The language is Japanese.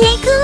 に行く